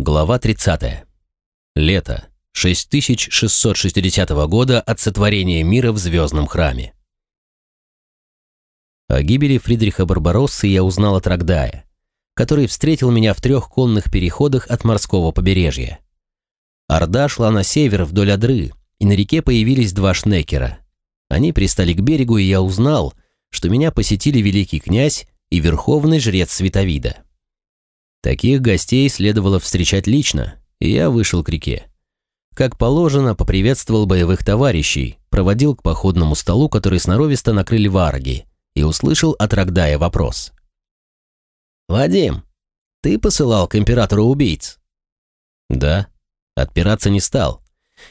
Глава 30. Лето. 6660 года от сотворения мира в Звездном храме. О гибели Фридриха Барбароссы я узнал от Рогдая, который встретил меня в трех конных переходах от морского побережья. Орда шла на север вдоль Одры, и на реке появились два шнекера. Они пристали к берегу, и я узнал, что меня посетили великий князь и верховный жрец Световида. Таких гостей следовало встречать лично, и я вышел к реке. Как положено, поприветствовал боевых товарищей, проводил к походному столу, который сноровисто накрыли варги, и услышал от Рогдая вопрос. «Вадим, ты посылал к императору убийц?» «Да». Отпираться не стал,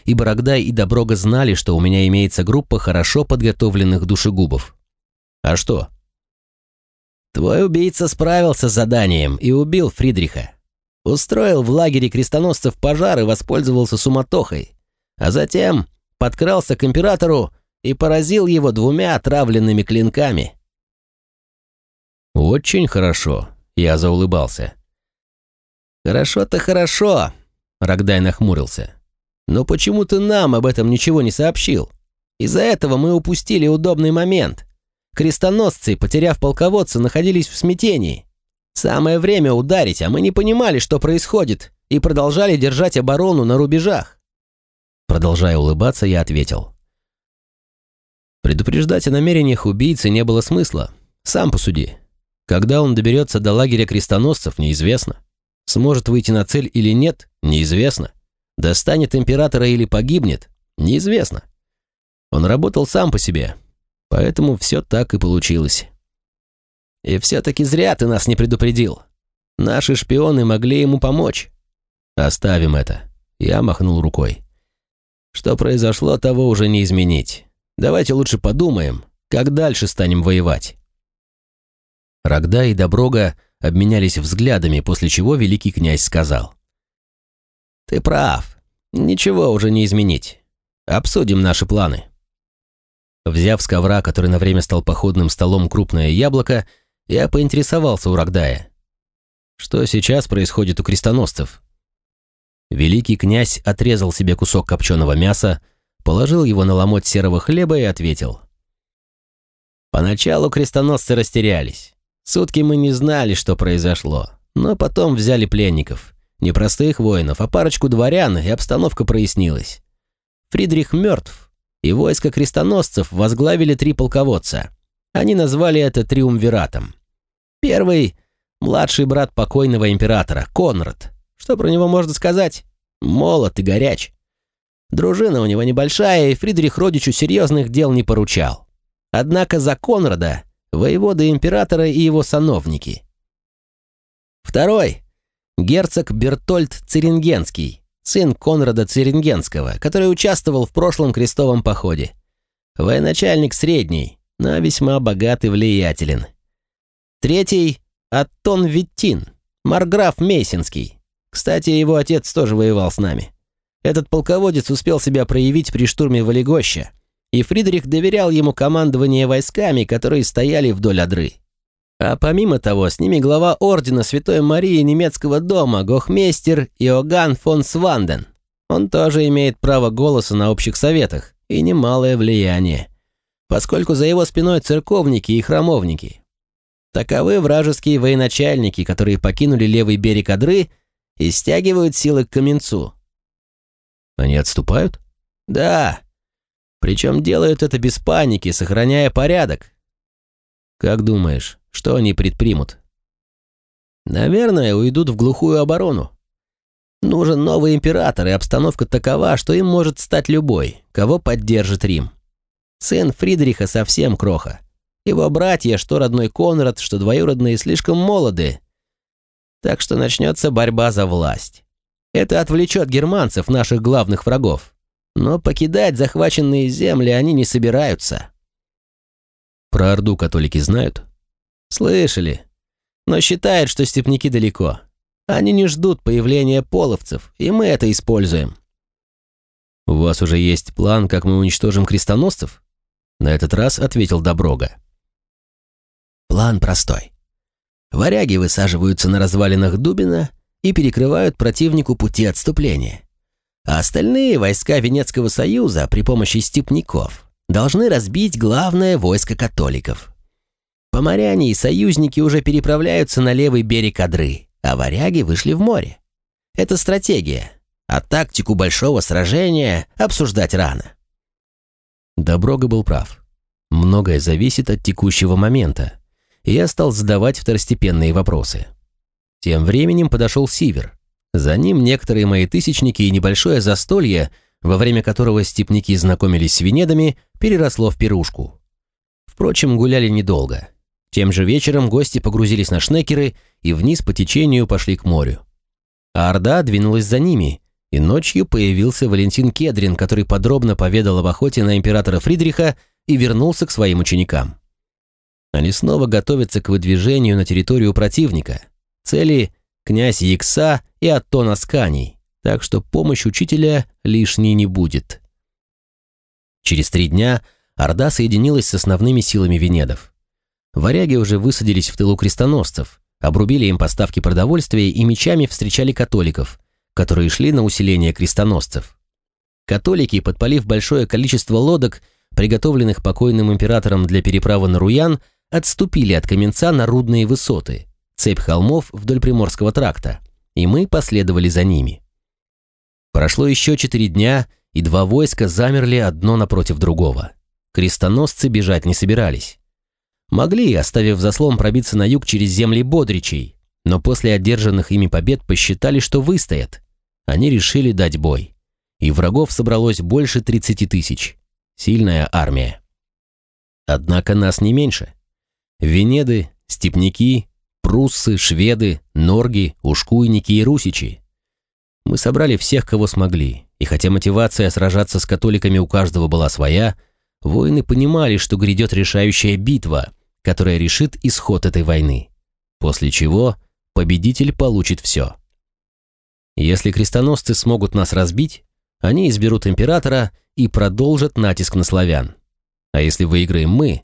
ибо Рогдай и Доброга знали, что у меня имеется группа хорошо подготовленных душегубов. «А что?» Твой убийца справился с заданием и убил Фридриха. Устроил в лагере крестоносцев пожар и воспользовался суматохой. А затем подкрался к императору и поразил его двумя отравленными клинками. «Очень хорошо», — я заулыбался. «Хорошо-то хорошо», — Рогдай нахмурился. «Но почему ты нам об этом ничего не сообщил? Из-за этого мы упустили удобный момент. Крестоносцы, потеряв полководца, находились в смятении. Самое время ударить, а мы не понимали, что происходит, и продолжали держать оборону на рубежах. Продолжая улыбаться, я ответил. Предупреждать о намерениях убийцы не было смысла. Сам посуди. Когда он доберется до лагеря крестоносцев, неизвестно. Сможет выйти на цель или нет, неизвестно. Достанет императора или погибнет, неизвестно. Он работал сам по себе, Поэтому все так и получилось. И все-таки зря ты нас не предупредил. Наши шпионы могли ему помочь. Оставим это. Я махнул рукой. Что произошло, того уже не изменить. Давайте лучше подумаем, как дальше станем воевать. Рогда и Доброга обменялись взглядами, после чего великий князь сказал. «Ты прав. Ничего уже не изменить. Обсудим наши планы». Взяв с ковра, который на время стал походным столом, крупное яблоко, я поинтересовался у Рогдая. Что сейчас происходит у крестоносцев? Великий князь отрезал себе кусок копченого мяса, положил его на ломоть серого хлеба и ответил. Поначалу крестоносцы растерялись. Сутки мы не знали, что произошло, но потом взяли пленников. Не простых воинов, а парочку дворян, и обстановка прояснилась. Фридрих мертв, и войско крестоносцев возглавили три полководца. Они назвали это триумвиратом. Первый – младший брат покойного императора, Конрад. Что про него можно сказать? Молод и горяч. Дружина у него небольшая, и Фридрих родичу серьезных дел не поручал. Однако за Конрада – воеводы императора и его сановники. Второй – герцог Бертольд Церингенский, сын Конрада Церингенского, который участвовал в прошлом крестовом походе. Военачальник средний, но весьма богат и влиятелен. Третий – Аттон Виттин, марграф Мейсинский. Кстати, его отец тоже воевал с нами. Этот полководец успел себя проявить при штурме Валегоща, и Фридрих доверял ему командование войсками, которые стояли вдоль Одры. А помимо того, с ними глава ордена Святой Марии немецкого дома, гохмейстер Иоганн фон Сванден. Он тоже имеет право голоса на общих советах и немалое влияние, поскольку за его спиной церковники и храмовники. Таковы вражеские военачальники, которые покинули левый берег Одры и стягивают силы к Каменцу. Они отступают? Да. Причем делают это без паники, сохраняя порядок. Как думаешь, что они предпримут? Наверное, уйдут в глухую оборону. Нужен новый император, и обстановка такова, что им может стать любой, кого поддержит Рим. Сын Фридриха совсем кроха. Его братья, что родной Конрад, что двоюродные, слишком молоды. Так что начнется борьба за власть. Это отвлечет германцев, наших главных врагов. Но покидать захваченные земли они не собираются. Про Орду католики знают? Слышали. Но считают, что степняки далеко. Они не ждут появления половцев, и мы это используем. У вас уже есть план, как мы уничтожим крестоносцев? На этот раз ответил Доброга. План простой. Варяги высаживаются на развалинах Дубина и перекрывают противнику пути отступления. А остальные войска Венецкого союза при помощи степняков должны разбить главное войско католиков. Поморяне и союзники уже переправляются на левый берег Адры, а варяги вышли в море. Это стратегия, а тактику большого сражения обсуждать рано. Доброга был прав. Многое зависит от текущего момента, и я стал задавать второстепенные вопросы. Тем временем подошел Сивер. За ним некоторые мои тысячники и небольшое застолье, во время которого степняки знакомились с Венедами, переросло в пирушку. Впрочем, гуляли недолго. Тем же вечером гости погрузились на шнекеры и вниз по течению пошли к морю. А Орда двинулась за ними, и ночью появился Валентин Кедрин, который подробно поведал об охоте на императора Фридриха и вернулся к своим ученикам. Они снова готовятся к выдвижению на территорию противника. Цели – князь Якса и Аттон Асканий, так что помощь учителя лишней не будет. Через три дня Орда соединилась с основными силами Венедов. Варяги уже высадились в тылу крестоносцев, обрубили им поставки продовольствия и мечами встречали католиков, которые шли на усиление крестоносцев. Католики, подпалив большое количество лодок, приготовленных покойным императором для переправы на Руян, отступили от Каменца на рудные высоты, цепь холмов вдоль Приморского тракта, и мы последовали за ними. Прошло еще четыре дня, и два войска замерли одно напротив другого. Крестоносцы бежать не собирались. Могли, оставив заслон, пробиться на юг через земли Бодричей, но после одержанных ими побед посчитали, что выстоят. Они решили дать бой. И врагов собралось больше 30 тысяч. Сильная армия. Однако нас не меньше. Венеды, степняки, пруссы, шведы, норги, ушкуйники и русичи. Мы собрали всех, кого смогли, и хотя мотивация сражаться с католиками у каждого была своя, воины понимали, что грядет решающая битва, которая решит исход этой войны, после чего победитель получит все. Если крестоносцы смогут нас разбить, они изберут императора и продолжат натиск на славян. А если выиграем мы,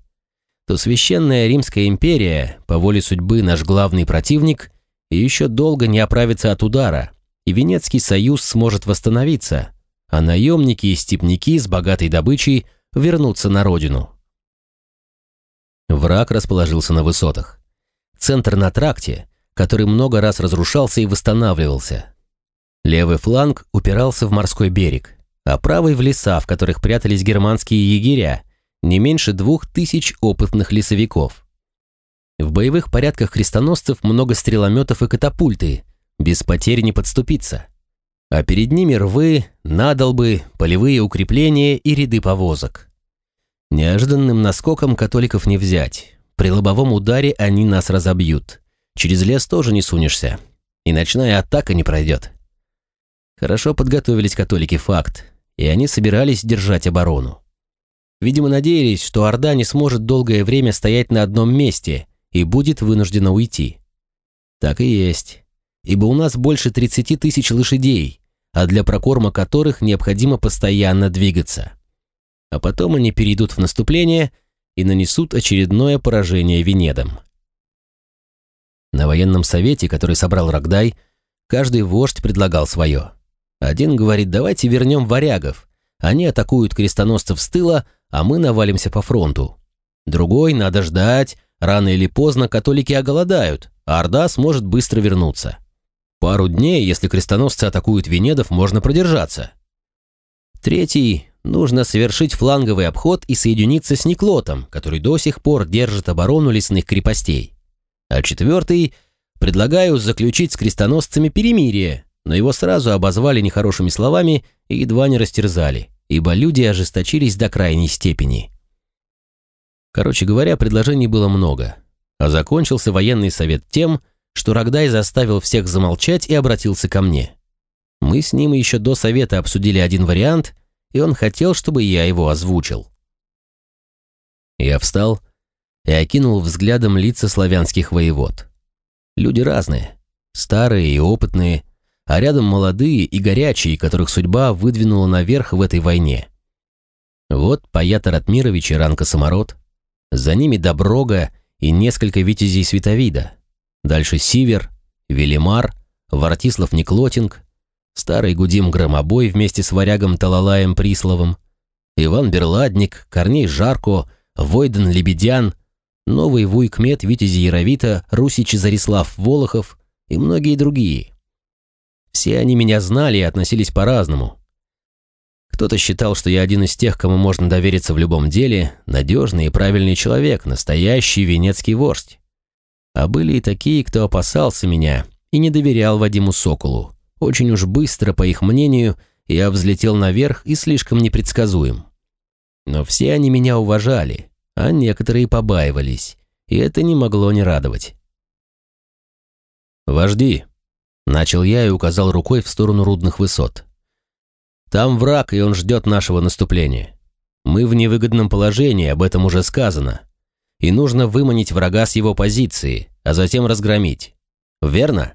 то Священная Римская империя, по воле судьбы наш главный противник, еще долго не оправится от удара, и Венецкий союз сможет восстановиться, а наемники и степняки с богатой добычей вернутся на родину. Враг расположился на высотах. Центр на тракте, который много раз разрушался и восстанавливался. Левый фланг упирался в морской берег, а правый в леса, в которых прятались германские егеря, не меньше двух тысяч опытных лесовиков. В боевых порядках крестоносцев много стрелометов и катапульты, без потерь не подступиться. А перед ними рвы, надолбы, полевые укрепления и ряды повозок. Неожиданным наскоком католиков не взять. При лобовом ударе они нас разобьют. Через лес тоже не сунешься. И ночная атака не пройдет. Хорошо подготовились католики, факт, и они собирались держать оборону. Видимо, надеялись, что Орда не сможет долгое время стоять на одном месте и будет вынуждена уйти. Так и есть, ибо у нас больше 30 тысяч лошадей, а для прокорма которых необходимо постоянно двигаться. А потом они перейдут в наступление и нанесут очередное поражение Венедам. На военном совете, который собрал Рогдай, каждый вождь предлагал свое. Один говорит, давайте вернем варягов. Они атакуют крестоносцев с тыла, а мы навалимся по фронту. Другой, надо ждать, рано или поздно католики оголодают, а Орда сможет быстро вернуться. Пару дней, если крестоносцы атакуют Венедов, можно продержаться. Третий, нужно совершить фланговый обход и соединиться с Никлотом, который до сих пор держит оборону лесных крепостей. А четвертый, предлагаю заключить с крестоносцами перемирие, но его сразу обозвали нехорошими словами и едва не растерзали, ибо люди ожесточились до крайней степени. Короче говоря, предложений было много, а закончился военный совет тем, что Рогдай заставил всех замолчать и обратился ко мне. Мы с ним еще до совета обсудили один вариант, и он хотел, чтобы я его озвучил. Я встал и окинул взглядом лица славянских воевод. Люди разные, старые и опытные, а рядом молодые и горячие, которых судьба выдвинула наверх в этой войне. Вот Паят Ратмирович и Ранка Самород, за ними Доброга и несколько витязей Световида, дальше Сивер, Велимар, Вартислав Никлотинг, старый Гудим Громобой вместе с варягом Талалаем Присловым, Иван Берладник, Корней Жарко, Войден Лебедян, новый вуйкмет Витязи Яровита, Русич Зарислав Волохов и многие другие. Все они меня знали и относились по-разному. Кто-то считал, что я один из тех, кому можно довериться в любом деле, надежный и правильный человек, настоящий венецкий вождь. А были и такие, кто опасался меня и не доверял Вадиму Соколу. Очень уж быстро, по их мнению, я взлетел наверх и слишком непредсказуем. Но все они меня уважали, а некоторые побаивались, и это не могло не радовать. «Вожди!» — начал я и указал рукой в сторону рудных высот. «Там враг, и он ждет нашего наступления. Мы в невыгодном положении, об этом уже сказано. И нужно выманить врага с его позиции, а затем разгромить. Верно?»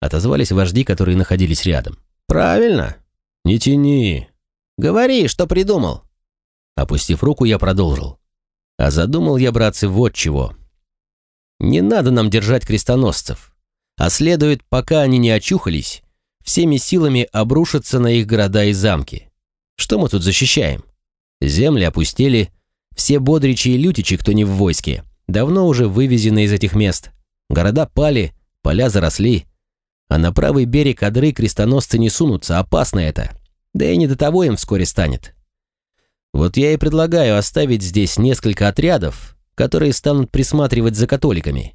Отозвались вожди, которые находились рядом. «Правильно!» «Не тяни!» «Говори, что придумал!» Опустив руку, я продолжил. А задумал я, братцы, вот чего. Не надо нам держать крестоносцев, а следует, пока они не очухались, всеми силами обрушиться на их города и замки. Что мы тут защищаем? Земли опустели, все бодричи и лютичи, кто не в войске, давно уже вывезены из этих мест. Города пали, поля заросли, а на правый берег Адры крестоносцы не сунутся, опасно это. Да и не до того им вскоре станет. Вот я и предлагаю оставить здесь несколько отрядов, которые станут присматривать за католиками,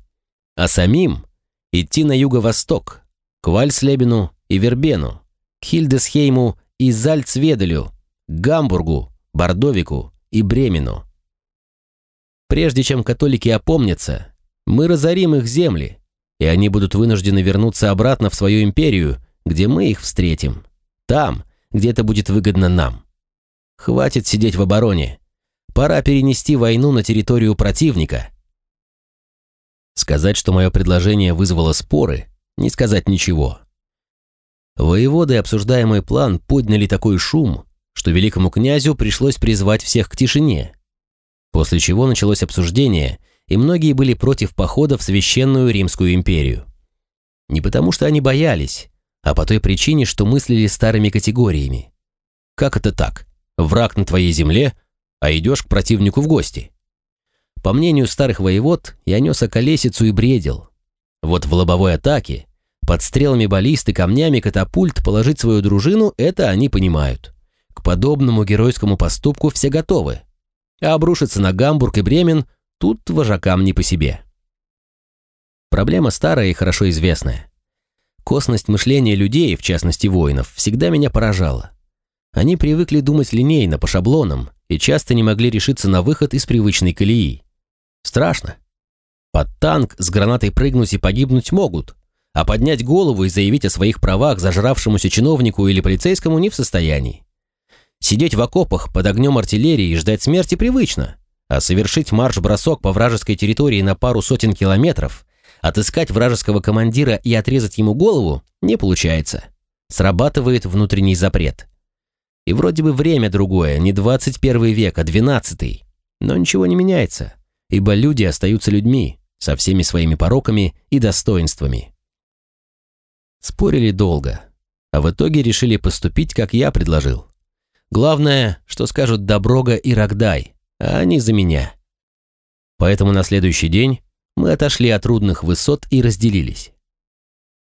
а самим идти на юго-восток, к Вальслебену и Вербену, к Хильдесхейму и Зальцведелю, к Гамбургу, Бордовику и Бремену. Прежде чем католики опомнятся, мы разорим их земли, и они будут вынуждены вернуться обратно в свою империю, где мы их встретим. Там, где это будет выгодно нам. Хватит сидеть в обороне. Пора перенести войну на территорию противника. Сказать, что мое предложение вызвало споры, не сказать ничего. Воеводы, обсуждая мой план, подняли такой шум, что великому князю пришлось призвать всех к тишине. После чего началось обсуждение, и многие были против похода в Священную Римскую империю. Не потому что они боялись, а по той причине, что мыслили старыми категориями. Как это так? враг на твоей земле, а идешь к противнику в гости. По мнению старых воевод, я нес околесицу и бредил. Вот в лобовой атаке, под стрелами баллисты, камнями, катапульт положить свою дружину – это они понимают. Подобному геройскому поступку все готовы. А обрушиться на Гамбург и Бремен тут вожакам не по себе. Проблема старая и хорошо известная. Косность мышления людей, в частности воинов, всегда меня поражала. Они привыкли думать линейно, по шаблонам, и часто не могли решиться на выход из привычной колеи. Страшно. Под танк с гранатой прыгнуть и погибнуть могут, а поднять голову и заявить о своих правах зажравшемуся чиновнику или полицейскому не в состоянии. Сидеть в окопах под огнем артиллерии и ждать смерти привычно, а совершить марш-бросок по вражеской территории на пару сотен километров, отыскать вражеского командира и отрезать ему голову не получается. Срабатывает внутренний запрет – и вроде бы время другое, не 21 век, а 12. Но ничего не меняется, ибо люди остаются людьми, со всеми своими пороками и достоинствами. Спорили долго, а в итоге решили поступить, как я предложил. Главное, что скажут Доброга и Рогдай, а они за меня. Поэтому на следующий день мы отошли от трудных высот и разделились.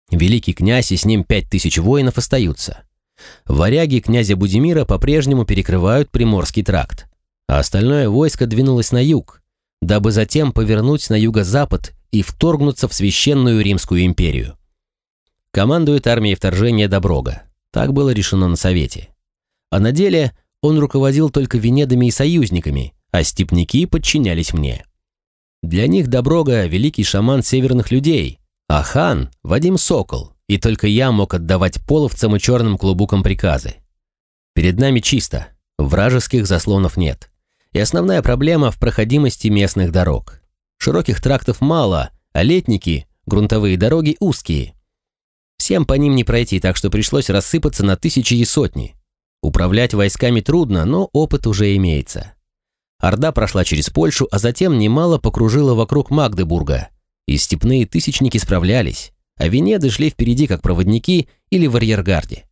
Великий князь и с ним пять тысяч воинов остаются. Варяги князя Будимира по-прежнему перекрывают Приморский тракт, а остальное войско двинулось на юг, дабы затем повернуть на юго-запад и вторгнуться в Священную Римскую империю. Командует армией вторжения Доброга. Так было решено на Совете. А на деле он руководил только Венедами и союзниками, а степняки подчинялись мне. Для них Доброга – великий шаман северных людей, а хан – Вадим Сокол, и только я мог отдавать половцам и черным клубукам приказы. Перед нами чисто, вражеских заслонов нет. И основная проблема в проходимости местных дорог. Широких трактов мало, а летники, грунтовые дороги узкие. Всем по ним не пройти, так что пришлось рассыпаться на тысячи и сотни. Управлять войсками трудно, но опыт уже имеется. Орда прошла через Польшу, а затем немало покружила вокруг Магдебурга. И степные тысячники справлялись а Венеды шли впереди как проводники или в арьергарде.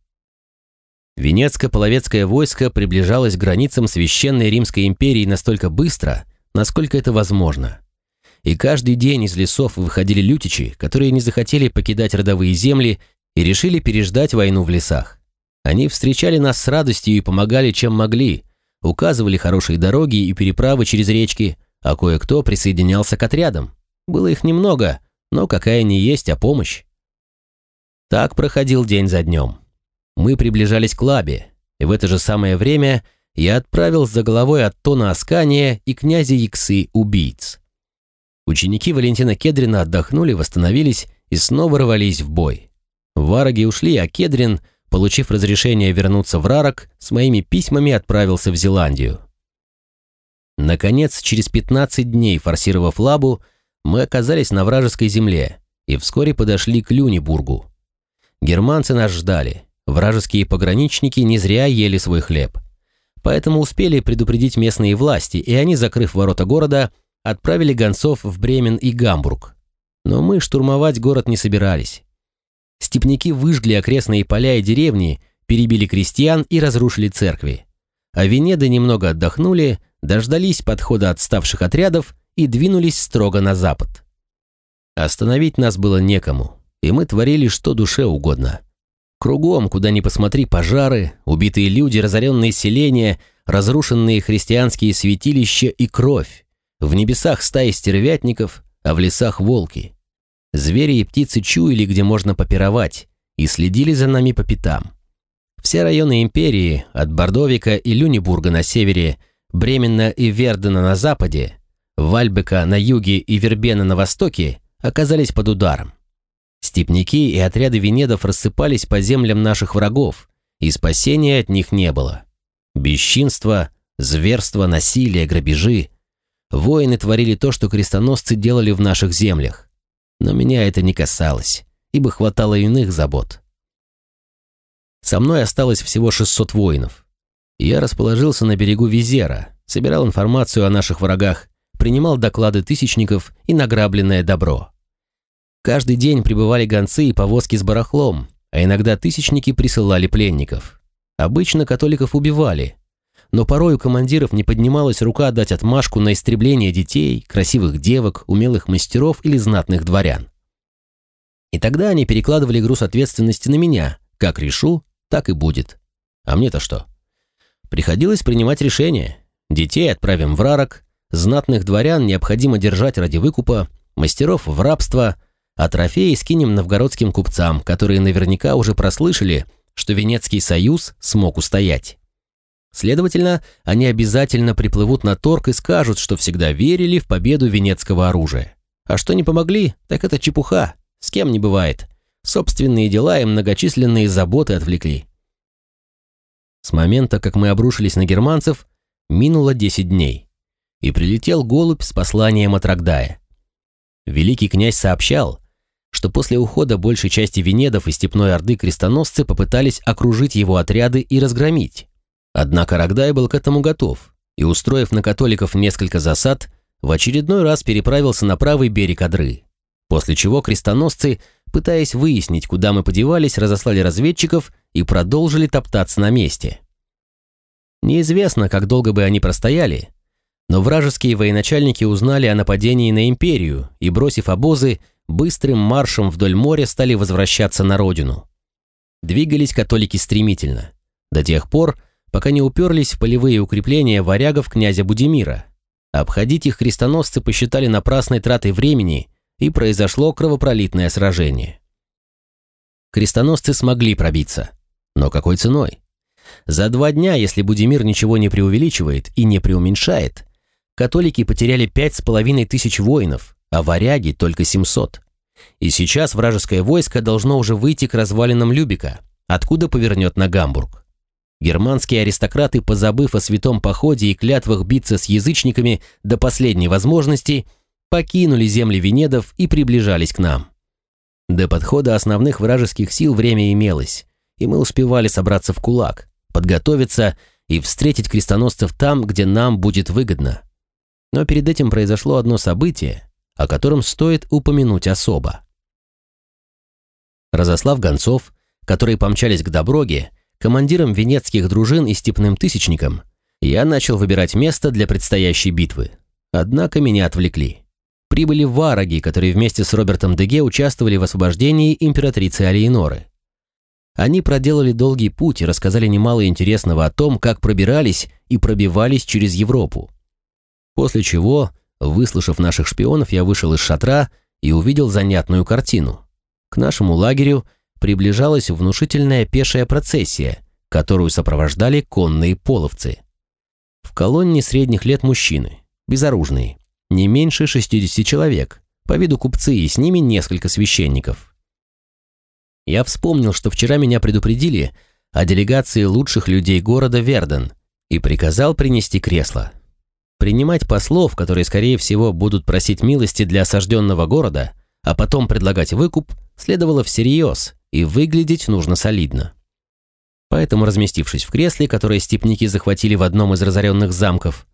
Венецко-половецкое войско приближалось к границам Священной Римской империи настолько быстро, насколько это возможно. И каждый день из лесов выходили лютичи, которые не захотели покидать родовые земли и решили переждать войну в лесах. Они встречали нас с радостью и помогали, чем могли, указывали хорошие дороги и переправы через речки, а кое-кто присоединялся к отрядам. Было их немного, но какая ни есть, а помощь. Так проходил день за днем. Мы приближались к Лабе, и в это же самое время я отправил за головой Аттона Аскания и князя Иксы убийц. Ученики Валентина Кедрина отдохнули, восстановились и снова рвались в бой. Вараги ушли, а Кедрин, получив разрешение вернуться в Рарок, с моими письмами отправился в Зеландию. Наконец, через 15 дней, форсировав Лабу, мы оказались на вражеской земле и вскоре подошли к Люнибургу. Германцы нас ждали. Вражеские пограничники не зря ели свой хлеб. Поэтому успели предупредить местные власти, и они, закрыв ворота города, отправили гонцов в Бремен и Гамбург. Но мы штурмовать город не собирались. Степняки выжгли окрестные поля и деревни, перебили крестьян и разрушили церкви. А Венеды немного отдохнули, дождались подхода отставших отрядов и двинулись строго на запад. Остановить нас было некому, и мы творили что душе угодно. Кругом, куда ни посмотри, пожары, убитые люди, разоренные селения, разрушенные христианские святилища и кровь. В небесах стаи стервятников, а в лесах волки. Звери и птицы чуяли, где можно попировать, и следили за нами по пятам. Все районы империи, от Бордовика и Люнебурга на севере, Бремена и Вердена на западе, Вальбека на юге и Вербена на востоке, оказались под ударом. Степняки и отряды венедов рассыпались по землям наших врагов, и спасения от них не было. Бесчинство, зверство, насилие, грабежи. Воины творили то, что крестоносцы делали в наших землях. Но меня это не касалось, ибо хватало иных забот. Со мной осталось всего 600 воинов. Я расположился на берегу Визера, собирал информацию о наших врагах, принимал доклады тысячников и награбленное добро. Каждый день прибывали гонцы и повозки с барахлом, а иногда тысячники присылали пленников. Обычно католиков убивали, но порой у командиров не поднималась рука дать отмашку на истребление детей, красивых девок, умелых мастеров или знатных дворян. И тогда они перекладывали груз ответственности на меня. Как решу, так и будет. А мне-то что? Приходилось принимать решение. Детей отправим в рарок, знатных дворян необходимо держать ради выкупа, мастеров в рабство – а трофеи скинем новгородским купцам, которые наверняка уже прослышали, что Венецкий союз смог устоять. Следовательно, они обязательно приплывут на торг и скажут, что всегда верили в победу венецкого оружия. А что не помогли, так это чепуха, с кем не бывает. Собственные дела и многочисленные заботы отвлекли. С момента, как мы обрушились на германцев, минуло 10 дней. И прилетел голубь с посланием от Рогдая. Великий князь сообщал, что после ухода большей части Венедов и Степной Орды крестоносцы попытались окружить его отряды и разгромить. Однако Рогдай был к этому готов и, устроив на католиков несколько засад, в очередной раз переправился на правый берег Одры, после чего крестоносцы, пытаясь выяснить, куда мы подевались, разослали разведчиков и продолжили топтаться на месте. Неизвестно, как долго бы они простояли, но вражеские военачальники узнали о нападении на империю и, бросив обозы, быстрым маршем вдоль моря стали возвращаться на родину. Двигались католики стремительно, до тех пор, пока не уперлись в полевые укрепления варягов князя Будимира. Обходить их крестоносцы посчитали напрасной тратой времени, и произошло кровопролитное сражение. Крестоносцы смогли пробиться. Но какой ценой? За два дня, если Будимир ничего не преувеличивает и не преуменьшает, католики потеряли пять с половиной тысяч воинов, а варяги только 700. И сейчас вражеское войско должно уже выйти к развалинам Любика, откуда повернет на Гамбург. Германские аристократы, позабыв о святом походе и клятвах биться с язычниками до последней возможности, покинули земли Венедов и приближались к нам. До подхода основных вражеских сил время имелось, и мы успевали собраться в кулак, подготовиться и встретить крестоносцев там, где нам будет выгодно. Но перед этим произошло одно событие, о котором стоит упомянуть особо. Разослав гонцов, которые помчались к Доброге, командирам венецких дружин и степным тысячникам, я начал выбирать место для предстоящей битвы. Однако меня отвлекли. Прибыли вараги, которые вместе с Робертом Деге участвовали в освобождении императрицы Алиеноры. Они проделали долгий путь и рассказали немало интересного о том, как пробирались и пробивались через Европу. После чего, выслушав наших шпионов, я вышел из шатра и увидел занятную картину. К нашему лагерю приближалась внушительная пешая процессия, которую сопровождали конные половцы. В колонне средних лет мужчины, безоружные, не меньше 60 человек, по виду купцы и с ними несколько священников. Я вспомнил, что вчера меня предупредили о делегации лучших людей города Верден и приказал принести кресло. Принимать послов, которые, скорее всего, будут просить милости для осажденного города, а потом предлагать выкуп, следовало всерьез, и выглядеть нужно солидно. Поэтому, разместившись в кресле, которое степники захватили в одном из разоренных замков,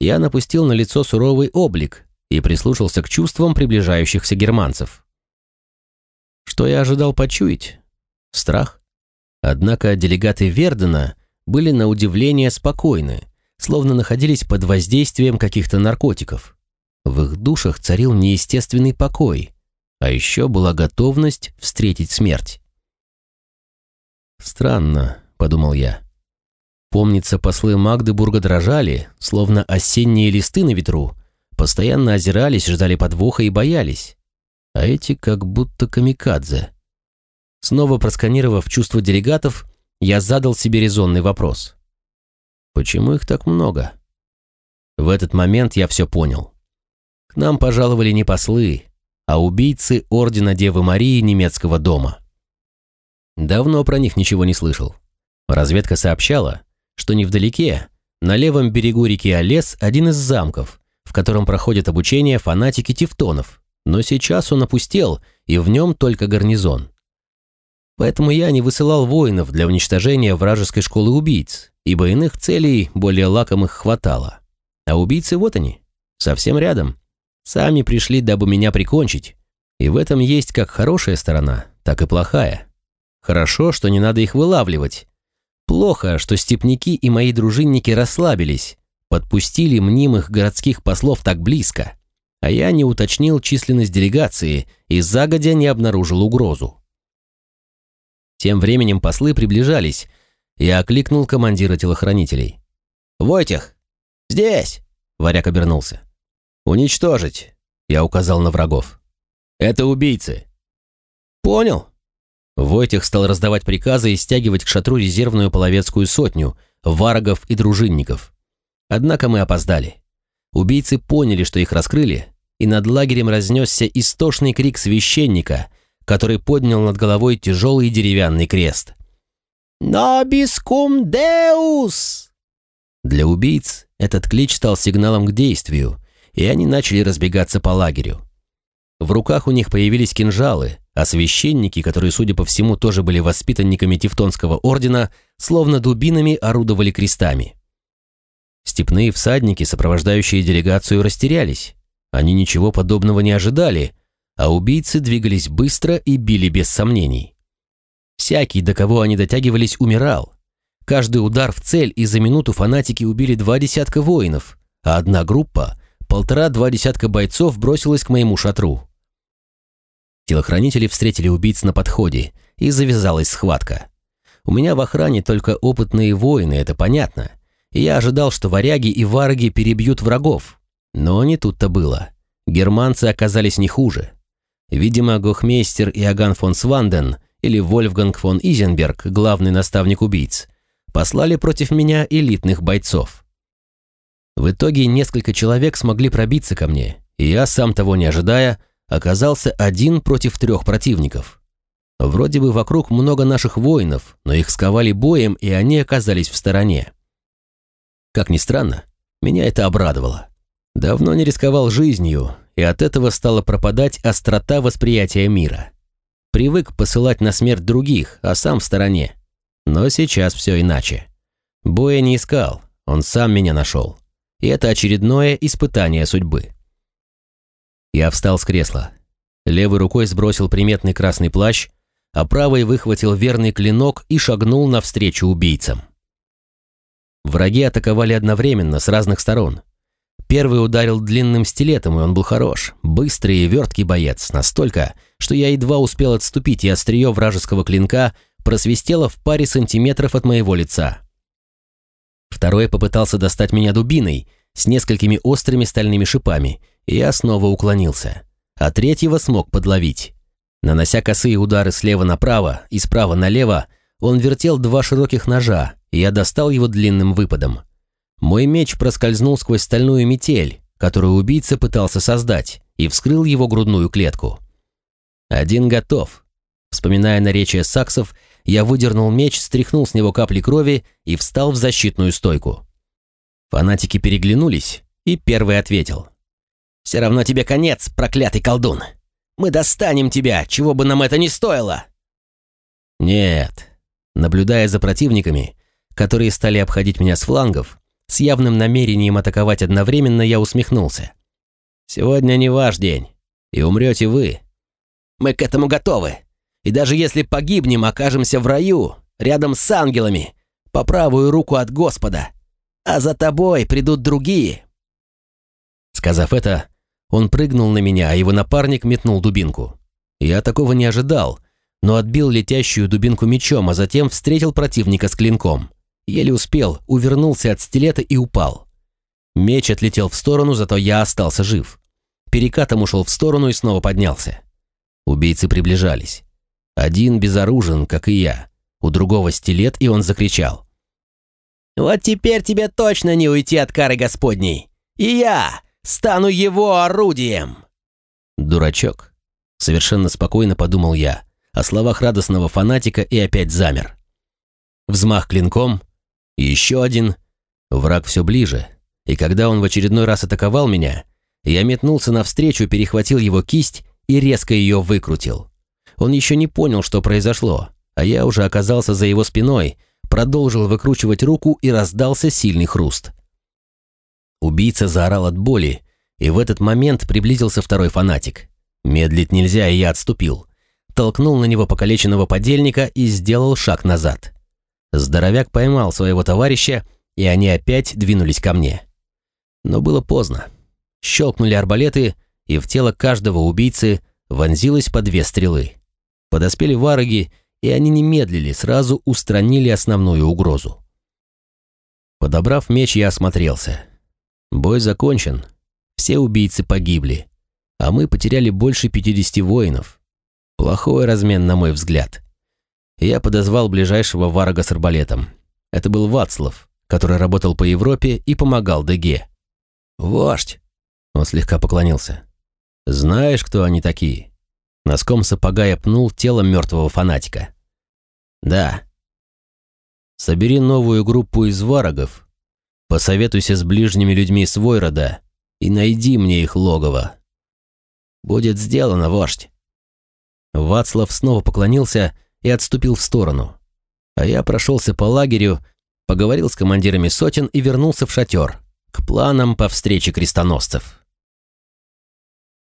я напустил на лицо суровый облик и прислушался к чувствам приближающихся германцев. Что я ожидал почуять? Страх. Однако делегаты Вердена были на удивление спокойны, словно находились под воздействием каких-то наркотиков. В их душах царил неестественный покой, а еще была готовность встретить смерть. «Странно», — подумал я. Помнится, послы Магдебурга дрожали, словно осенние листы на ветру, постоянно озирались, ждали подвоха и боялись. А эти как будто камикадзе. Снова просканировав чувства делегатов, я задал себе резонный вопрос. Почему их так много? В этот момент я все понял. К нам пожаловали не послы, а убийцы Ордена Девы Марии немецкого дома. Давно про них ничего не слышал. Разведка сообщала, что невдалеке, на левом берегу реки Олес, один из замков, в котором проходит обучение фанатики тевтонов, но сейчас он опустел, и в нем только гарнизон. Поэтому я не высылал воинов для уничтожения вражеской школы убийц, ибо иных целей, более лакомых, хватало. А убийцы вот они, совсем рядом. Сами пришли, дабы меня прикончить. И в этом есть как хорошая сторона, так и плохая. Хорошо, что не надо их вылавливать. Плохо, что степняки и мои дружинники расслабились, подпустили мнимых городских послов так близко, а я не уточнил численность делегации и загодя не обнаружил угрозу. Тем временем послы приближались, я окликнул командира телохранителей. «Войтех! Здесь!» — варяг обернулся. «Уничтожить!» — я указал на врагов. «Это убийцы!» «Понял!» Войтех стал раздавать приказы и стягивать к шатру резервную половецкую сотню, варагов и дружинников. Однако мы опоздали. Убийцы поняли, что их раскрыли, и над лагерем разнесся истошный крик священника, который поднял над головой тяжелый деревянный крест. «Нобискум деус!» Для убийц этот клич стал сигналом к действию, и они начали разбегаться по лагерю. В руках у них появились кинжалы, а священники, которые, судя по всему, тоже были воспитанниками Тевтонского ордена, словно дубинами орудовали крестами. Степные всадники, сопровождающие делегацию, растерялись. Они ничего подобного не ожидали, а убийцы двигались быстро и били без сомнений. Всякий, до кого они дотягивались, умирал. Каждый удар в цель, и за минуту фанатики убили два десятка воинов, а одна группа, полтора-два десятка бойцов бросилась к моему шатру. Телохранители встретили убийц на подходе, и завязалась схватка. У меня в охране только опытные воины, это понятно. И я ожидал, что варяги и варги перебьют врагов. Но не тут-то было. Германцы оказались не хуже. Видимо, Гохмейстер Иоганн фон Сванден или Вольфганг фон Изенберг, главный наставник убийц, послали против меня элитных бойцов. В итоге несколько человек смогли пробиться ко мне, и я, сам того не ожидая, оказался один против трех противников. Вроде бы вокруг много наших воинов, но их сковали боем, и они оказались в стороне. Как ни странно, меня это обрадовало. Давно не рисковал жизнью, и от этого стала пропадать острота восприятия мира. Привык посылать на смерть других, а сам в стороне. Но сейчас все иначе. Боя не искал, он сам меня нашел. И это очередное испытание судьбы. Я встал с кресла. Левой рукой сбросил приметный красный плащ, а правой выхватил верный клинок и шагнул навстречу убийцам. Враги атаковали одновременно, с разных сторон. Первый ударил длинным стилетом, и он был хорош. Быстрый и верткий боец, настолько, что я едва успел отступить, и острие вражеского клинка просвистело в паре сантиметров от моего лица. Второй попытался достать меня дубиной с несколькими острыми стальными шипами, и я снова уклонился. А третьего смог подловить. Нанося косые удары слева направо и справа налево, он вертел два широких ножа, и я достал его длинным выпадом. Мой меч проскользнул сквозь стальную метель, которую убийца пытался создать, и вскрыл его грудную клетку. Один готов. Вспоминая наречие саксов, я выдернул меч, стряхнул с него капли крови и встал в защитную стойку. Фанатики переглянулись, и первый ответил. «Все равно тебе конец, проклятый колдун. Мы достанем тебя, чего бы нам это ни стоило!» «Нет». Наблюдая за противниками, которые стали обходить меня с флангов, с явным намерением атаковать одновременно, я усмехнулся. «Сегодня не ваш день, и умрете вы. Мы к этому готовы. И даже если погибнем, окажемся в раю, рядом с ангелами, по правую руку от Господа. А за тобой придут другие». Сказав это, он прыгнул на меня, а его напарник метнул дубинку. Я такого не ожидал, но отбил летящую дубинку мечом, а затем встретил противника с клинком. Еле успел, увернулся от стилета и упал. Меч отлетел в сторону, зато я остался жив. Перекатом ушел в сторону и снова поднялся. Убийцы приближались. Один безоружен, как и я. У другого стилет, и он закричал. «Вот теперь тебе точно не уйти от кары Господней! И я стану его орудием!» «Дурачок!» — совершенно спокойно подумал я о словах радостного фанатика и опять замер. Взмах клинком, еще один. Враг все ближе. И когда он в очередной раз атаковал меня, я метнулся навстречу, перехватил его кисть и резко ее выкрутил. Он еще не понял, что произошло, а я уже оказался за его спиной, продолжил выкручивать руку и раздался сильный хруст. Убийца заорал от боли, и в этот момент приблизился второй фанатик. Медлить нельзя, и я отступил. Толкнул на него покалеченного подельника и сделал шаг назад. Здоровяк поймал своего товарища, и они опять двинулись ко мне. Но было поздно. Щелкнули арбалеты, и в тело каждого убийцы вонзилось по две стрелы. Подоспели вараги, и они не медлили, сразу устранили основную угрозу. Подобрав меч, я осмотрелся. Бой закончен. Все убийцы погибли. А мы потеряли больше 50 воинов. Плохой размен, на мой взгляд я подозвал ближайшего варага с арбалетом. Это был Вацлав, который работал по Европе и помогал Деге. «Вождь!» Он слегка поклонился. «Знаешь, кто они такие?» Носком сапога я пнул тело мертвого фанатика. «Да». «Собери новую группу из варагов, посоветуйся с ближними людьми свой рода и найди мне их логово». «Будет сделано, вождь». Вацлав снова поклонился и отступил в сторону. А я прошелся по лагерю, поговорил с командирами сотен и вернулся в шатер, к планам по встрече крестоносцев.